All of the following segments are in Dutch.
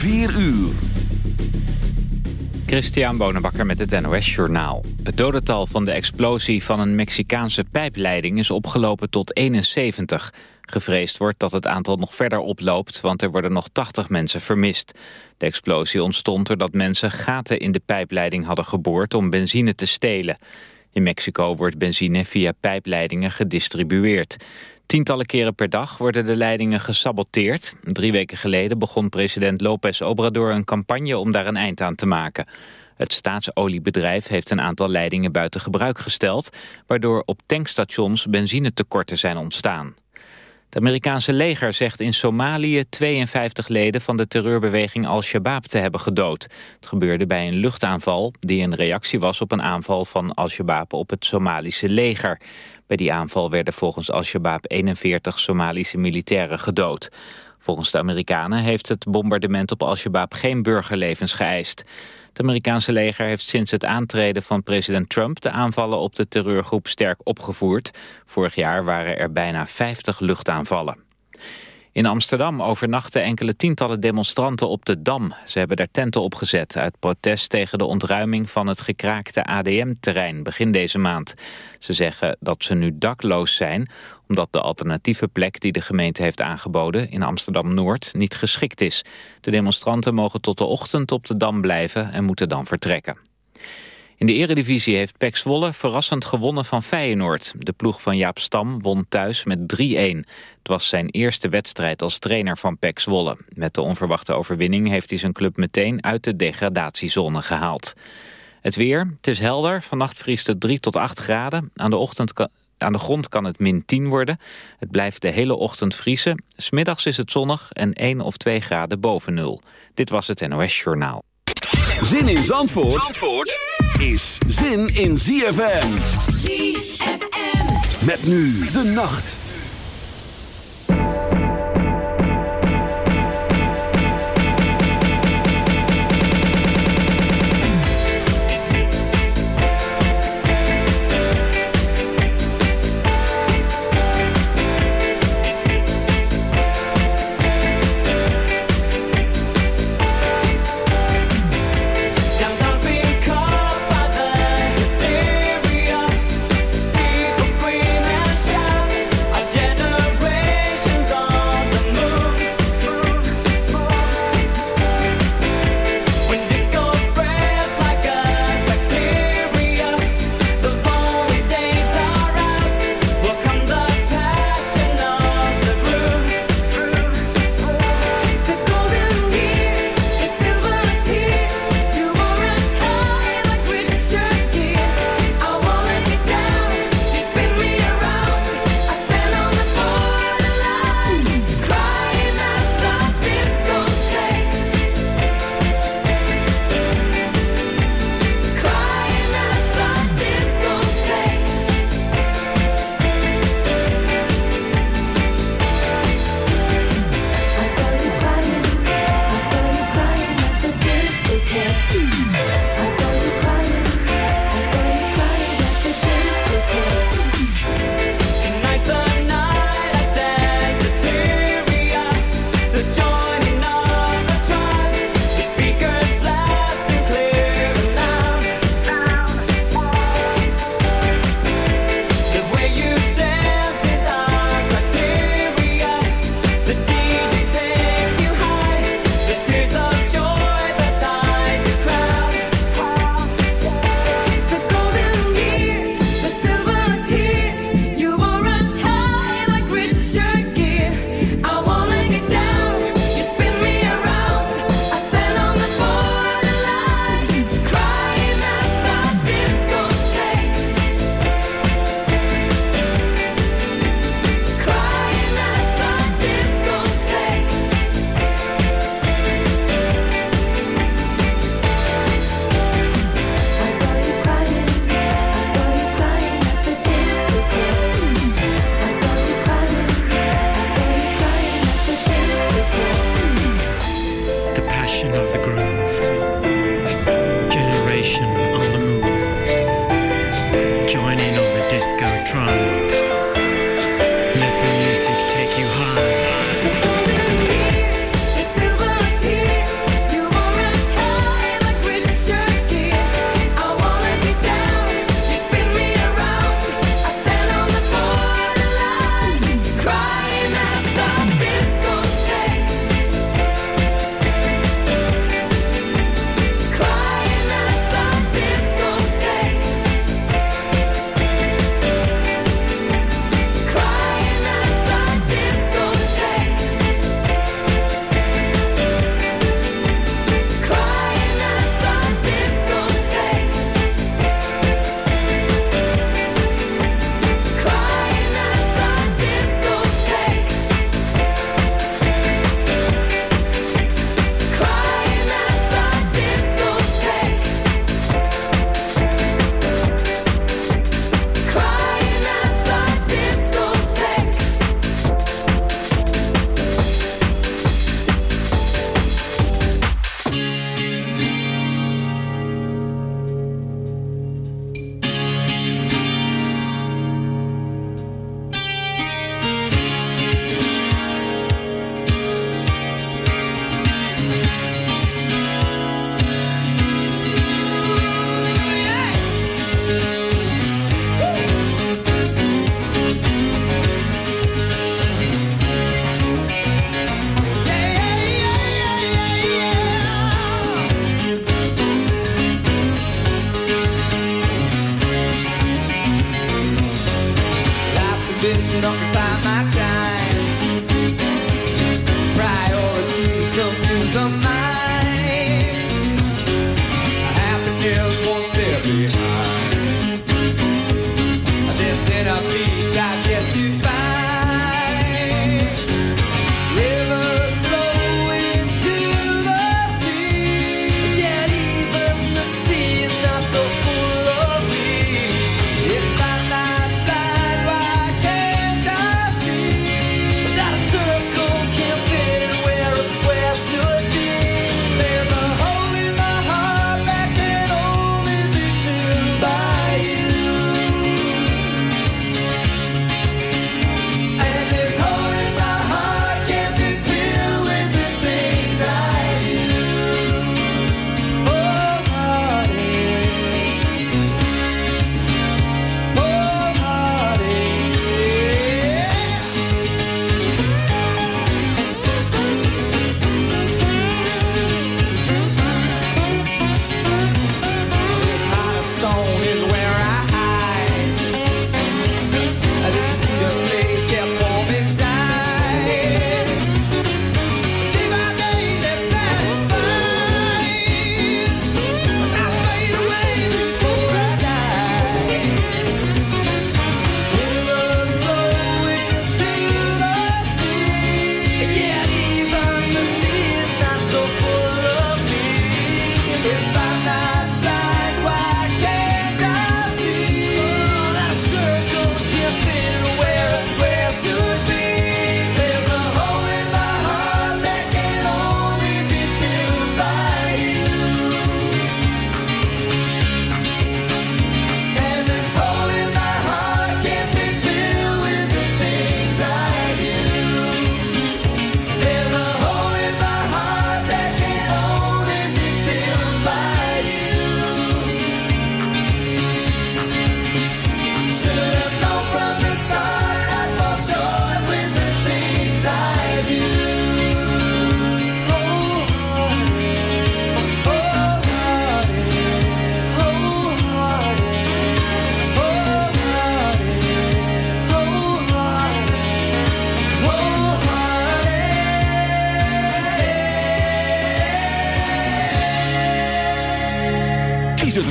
4 uur. Christian Bonenbakker met het NOS Journaal. Het dodental van de explosie van een Mexicaanse pijpleiding is opgelopen tot 71. Gevreesd wordt dat het aantal nog verder oploopt, want er worden nog 80 mensen vermist. De explosie ontstond doordat mensen gaten in de pijpleiding hadden geboord om benzine te stelen. In Mexico wordt benzine via pijpleidingen gedistribueerd. Tientallen keren per dag worden de leidingen gesaboteerd. Drie weken geleden begon president López Obrador een campagne om daar een eind aan te maken. Het staatsoliebedrijf heeft een aantal leidingen buiten gebruik gesteld... waardoor op tankstations benzinetekorten zijn ontstaan. Het Amerikaanse leger zegt in Somalië 52 leden van de terreurbeweging Al-Shabaab te hebben gedood. Het gebeurde bij een luchtaanval die een reactie was op een aanval van Al-Shabaab op het Somalische leger. Bij die aanval werden volgens Al-Shabaab 41 Somalische militairen gedood. Volgens de Amerikanen heeft het bombardement op Al-Shabaab geen burgerlevens geëist. Het Amerikaanse leger heeft sinds het aantreden van president Trump... de aanvallen op de terreurgroep sterk opgevoerd. Vorig jaar waren er bijna 50 luchtaanvallen. In Amsterdam overnachten enkele tientallen demonstranten op de Dam. Ze hebben daar tenten opgezet uit protest tegen de ontruiming van het gekraakte ADM-terrein begin deze maand. Ze zeggen dat ze nu dakloos zijn omdat de alternatieve plek die de gemeente heeft aangeboden in Amsterdam-Noord niet geschikt is. De demonstranten mogen tot de ochtend op de Dam blijven en moeten dan vertrekken. In de eredivisie heeft Pek Zwolle verrassend gewonnen van Feyenoord. De ploeg van Jaap Stam won thuis met 3-1. Het was zijn eerste wedstrijd als trainer van Pek Zwolle. Met de onverwachte overwinning heeft hij zijn club meteen uit de degradatiezone gehaald. Het weer, het is helder. Vannacht vriest het 3 tot 8 graden. Aan de, ochtend aan de grond kan het min 10 worden. Het blijft de hele ochtend vriezen. Smiddags is het zonnig en 1 of 2 graden boven nul. Dit was het NOS Journaal. Zin in Zandvoort, Zandvoort is zin in ZFM. ZFM. Met nu de nacht.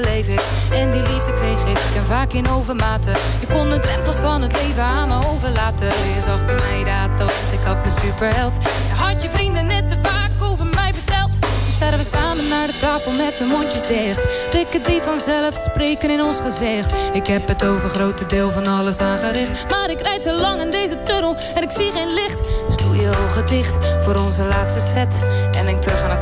Leef ik. En die liefde kreeg ik en vaak in overmaten. Je kon de drempels van het leven aan me overlaten. Je zag in mij dat, want ik had mijn superheld. Je had je vrienden net te vaak over mij verteld. Nu staan we samen naar de tafel met de mondjes dicht. Blikken die vanzelf spreken in ons gezicht. Ik heb het overgrote deel van alles aangericht. Maar ik rijd te lang in deze tunnel en ik zie geen licht je ogen dicht voor onze laatste set. En denk terug aan het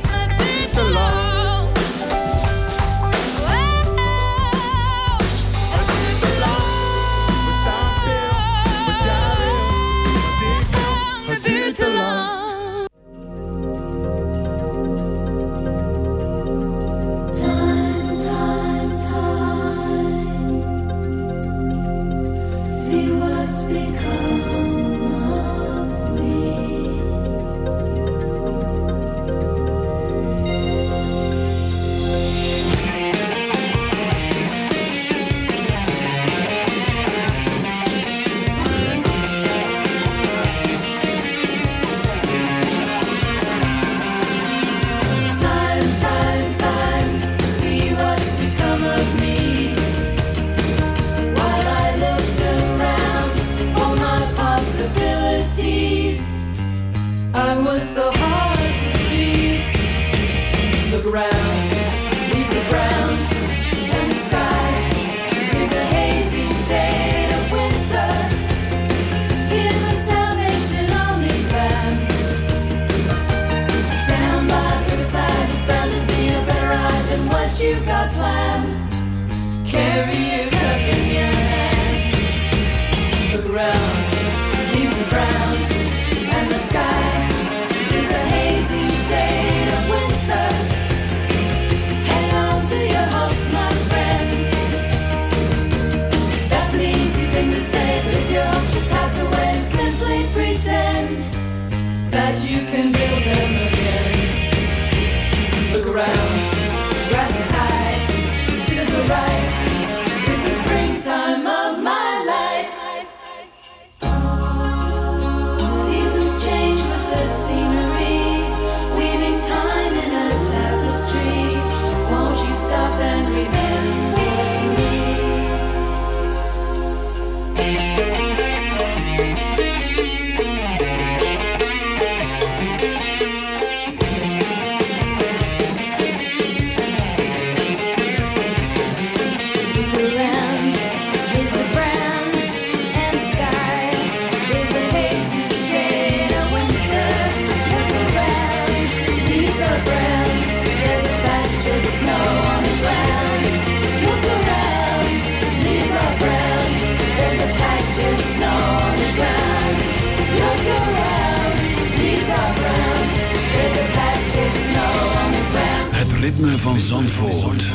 van Zandvoort.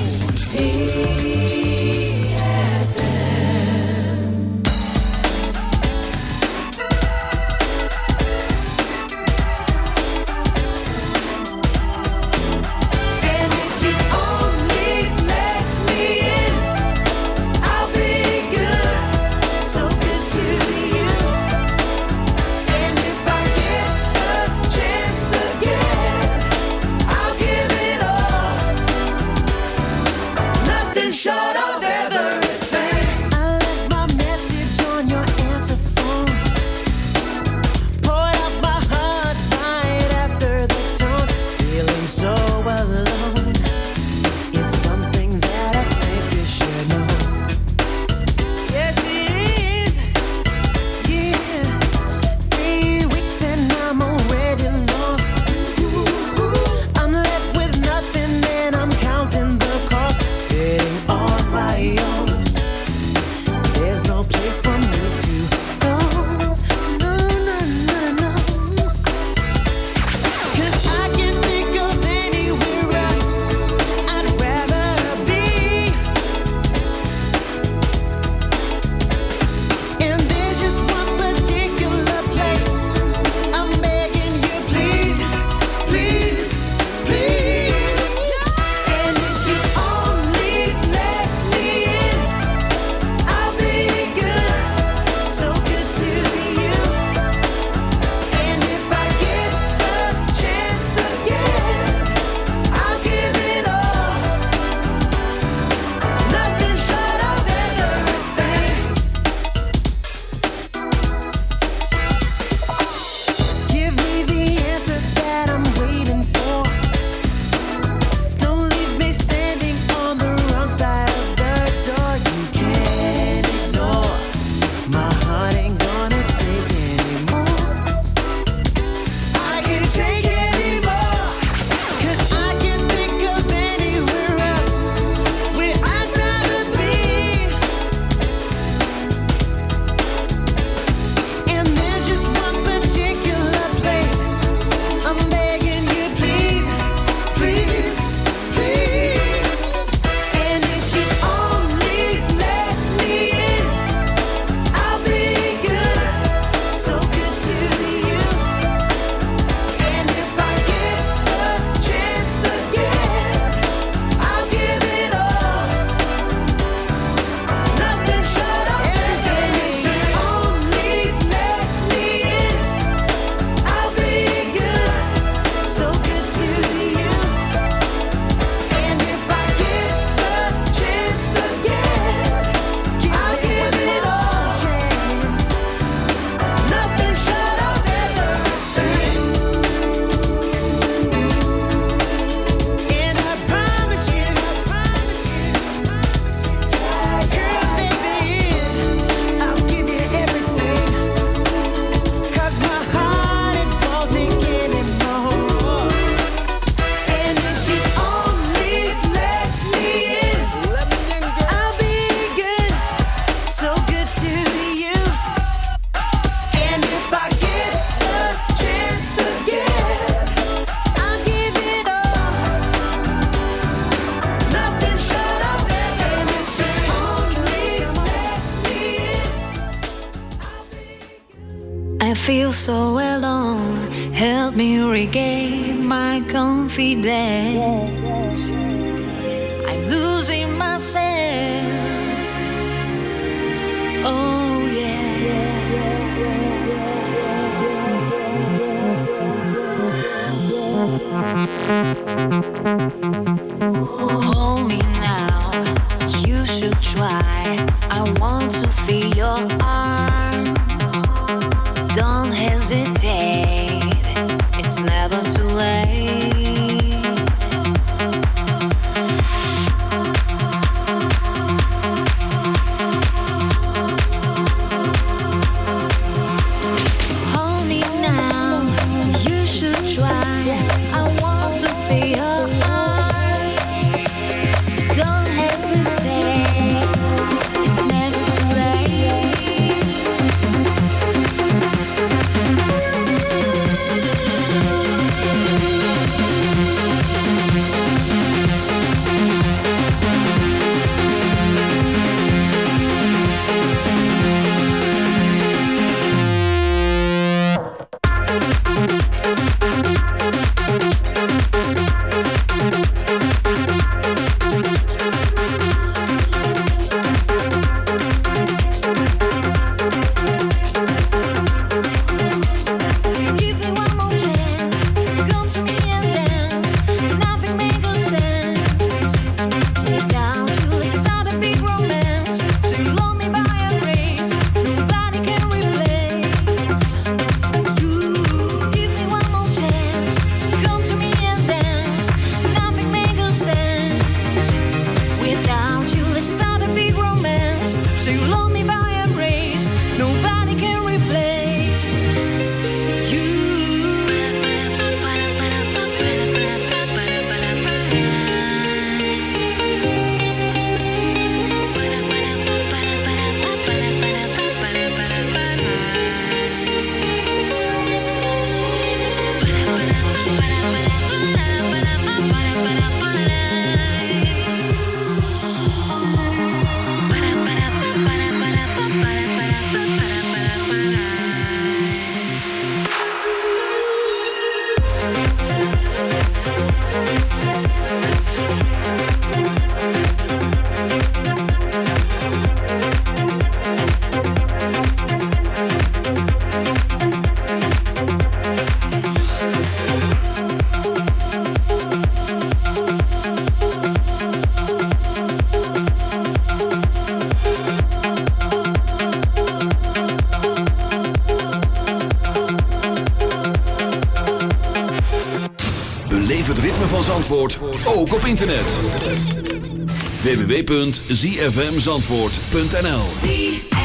www.zfmzandvoort.nl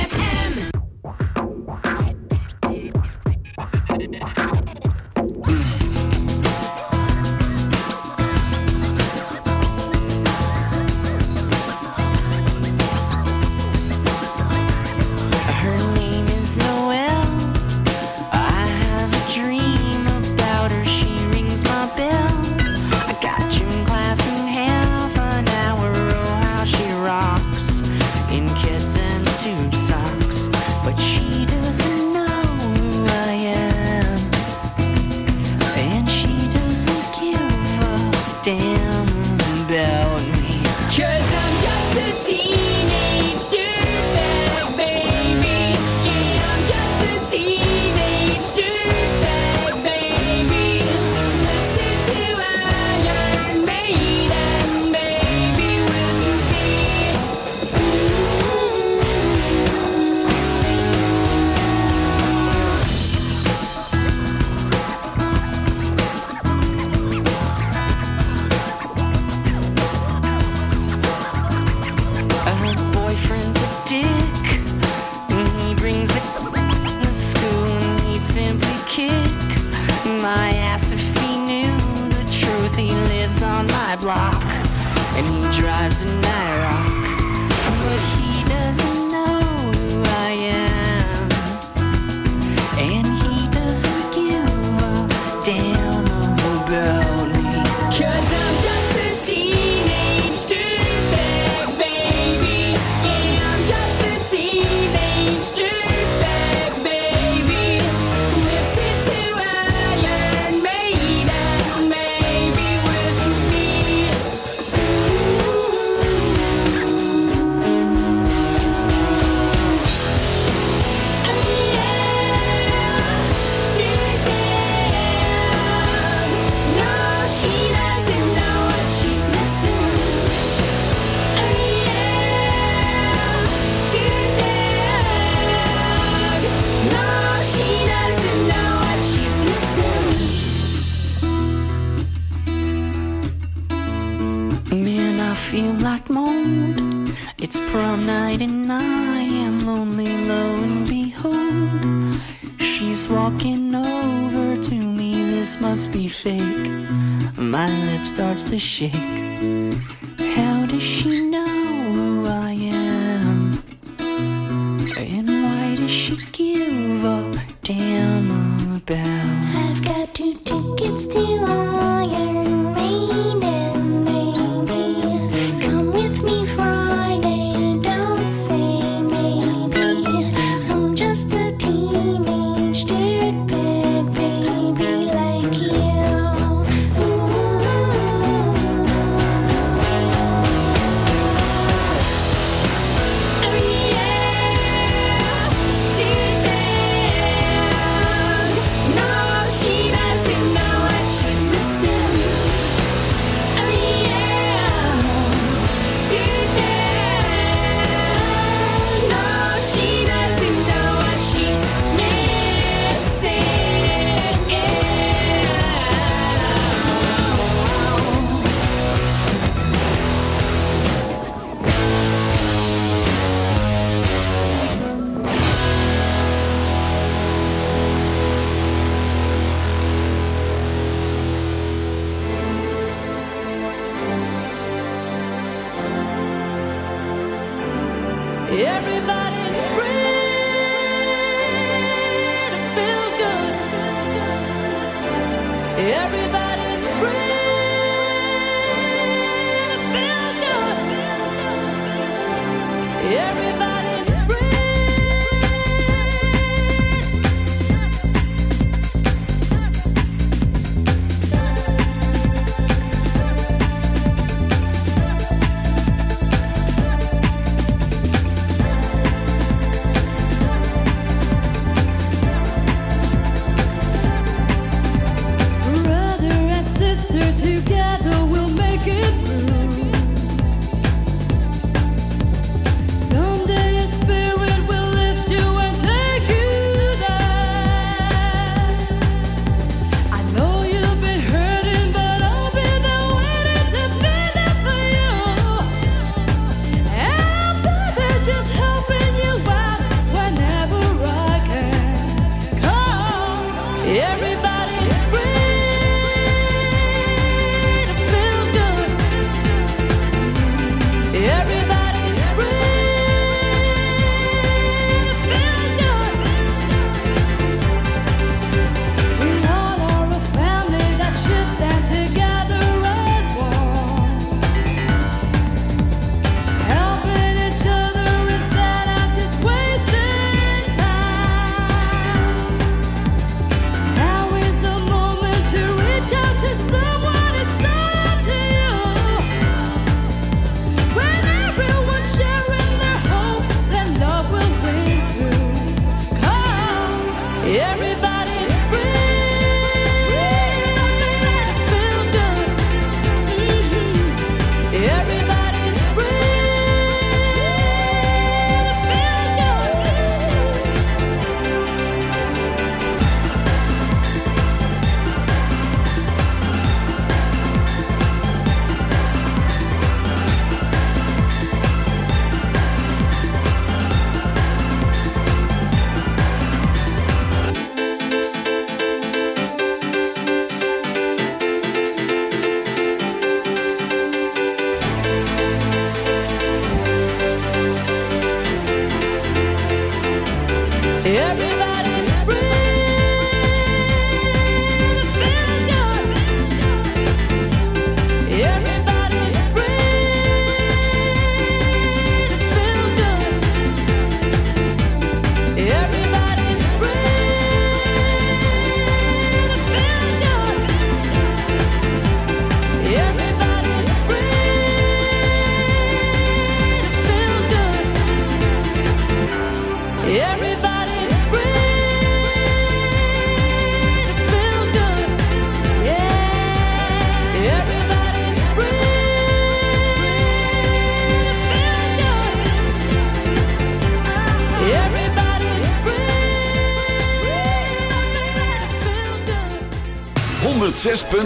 shake. How does she know who I am? And why does she give a damn about?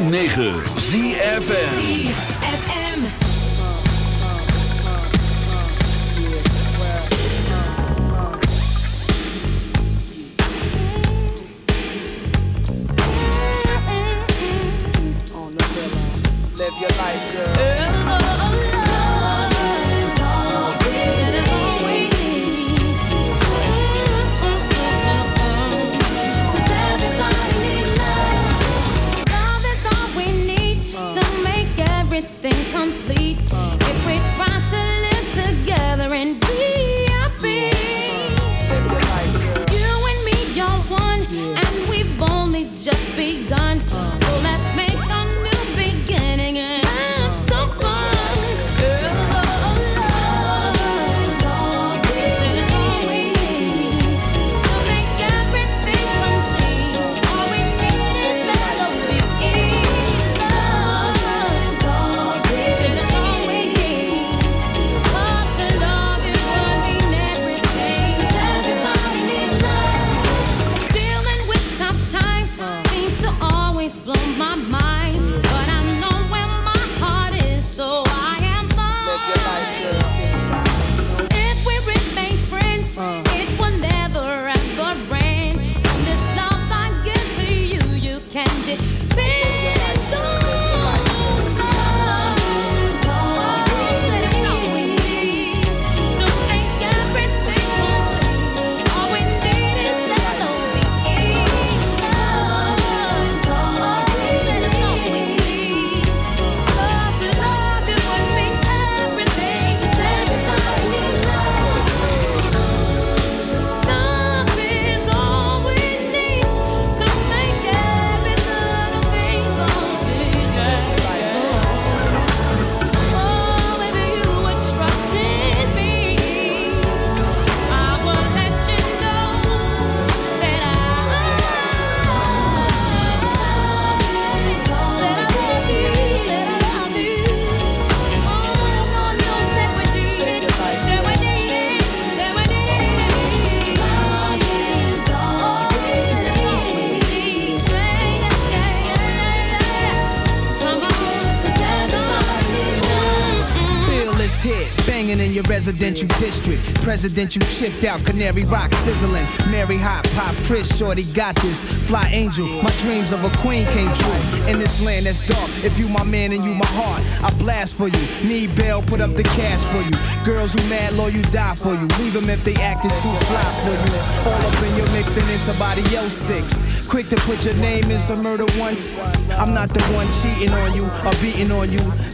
106.9 Presidential district. Presidential chipped out, canary rock sizzling. Mary hot, pop, Chris, shorty got this. Fly angel, my dreams of a queen came true. In this land that's dark, if you my man and you my heart, I blast for you. Need bail, put up the cash for you. Girls who mad low, you die for you. Leave them if they acted too fly for you. All up in your mix, then it's somebody else six. Quick to put your name in some murder one. I'm not the one cheating on you or beating on you.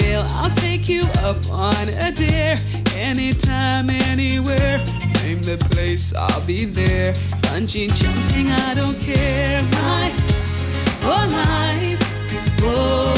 I'll take you up on a dare anytime, anywhere. Name the place, I'll be there. Punching, jumping, I don't care. My whole life, oh.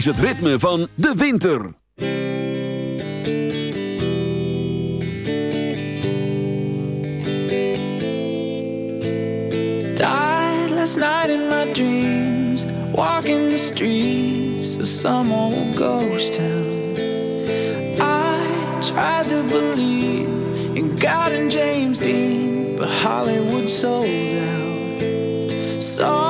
is het ritme van de winter. Died last night in my dreams, walking the streets of some old ghost town. I tried to believe in God and James Dean, but Hollywood sold out. So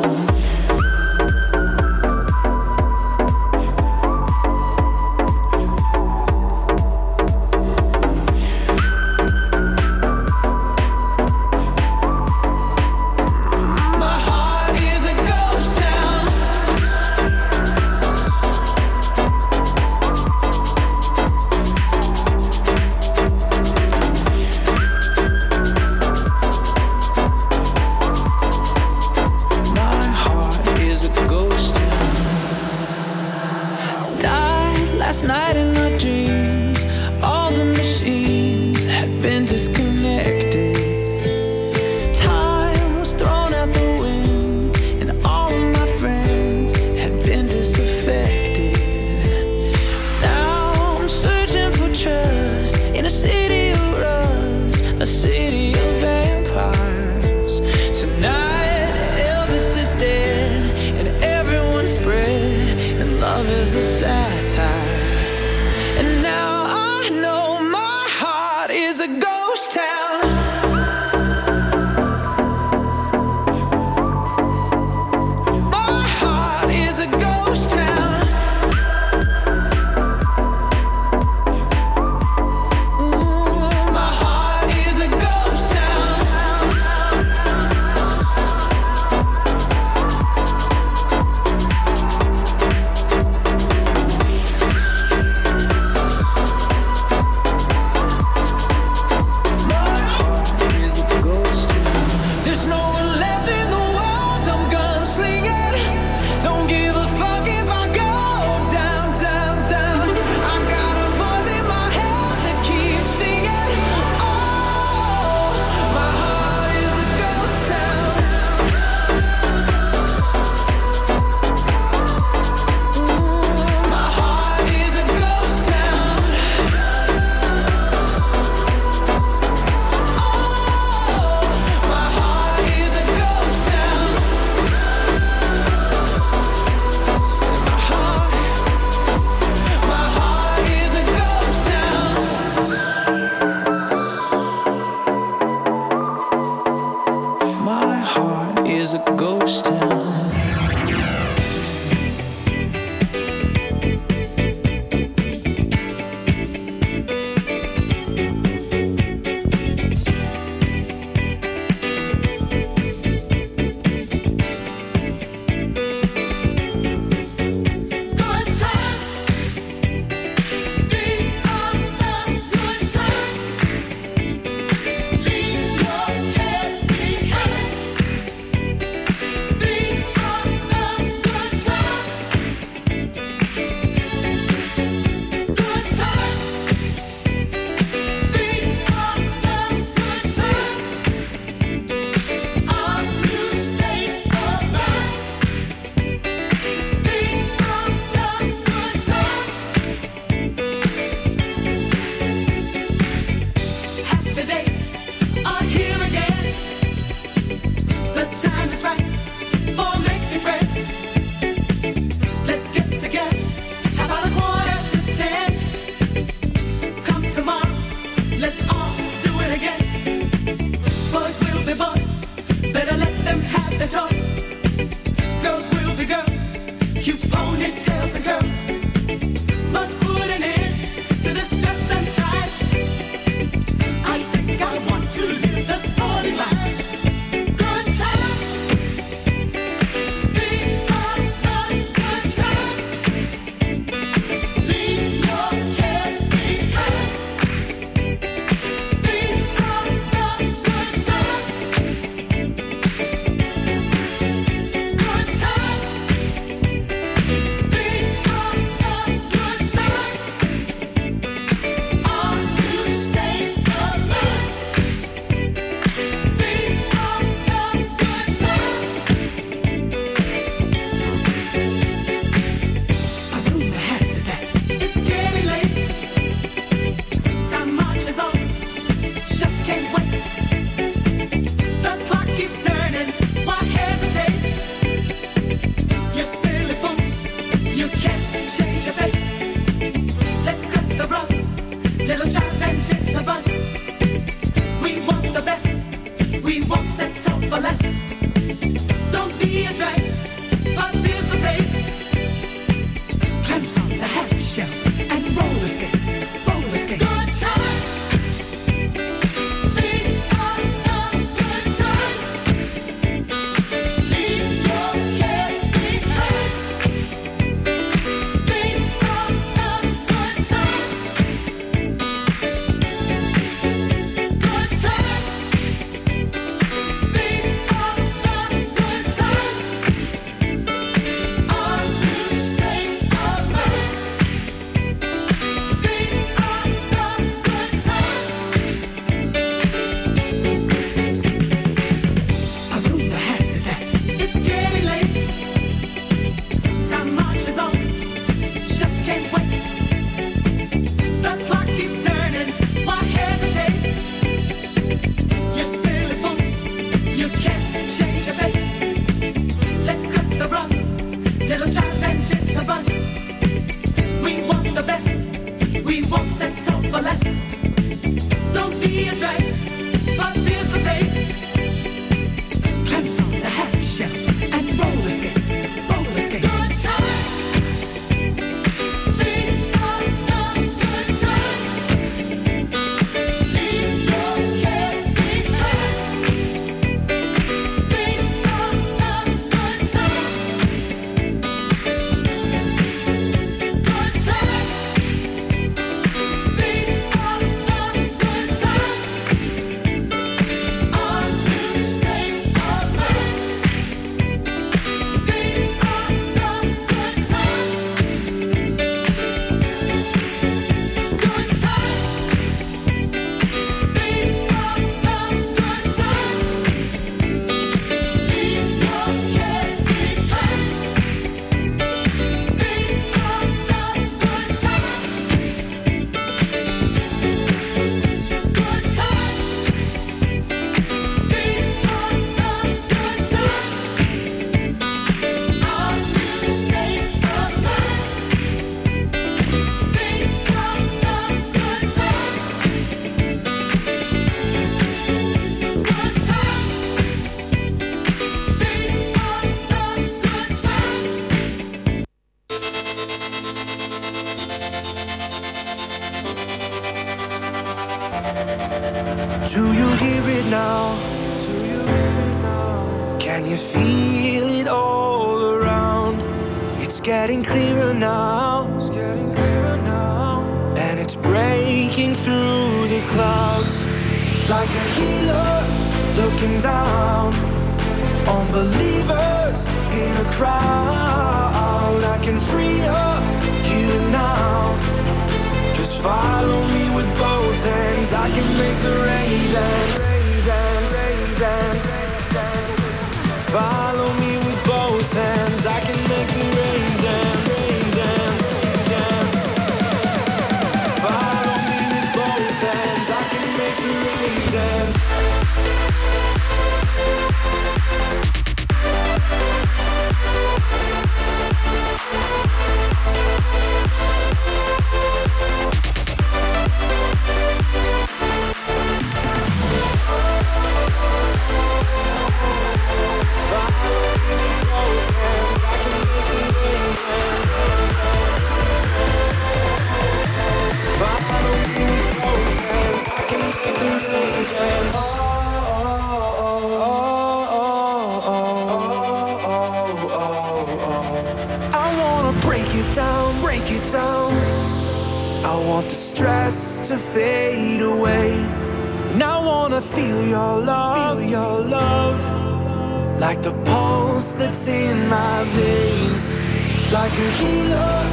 like a healer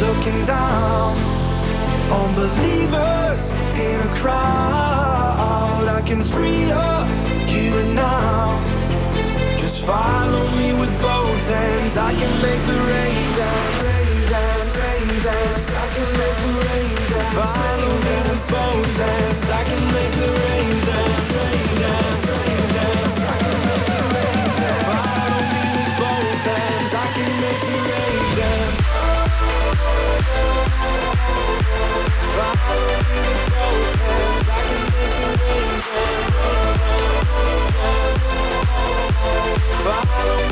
looking down on believers in a crowd. I can free up here and now. Just follow me with both hands. I can make the rain dance, rain dance, rain dance. I can make the rain dance. Follow me with both hands. I can make the rain dance, rain dance. falam